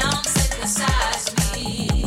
sound synthesize me.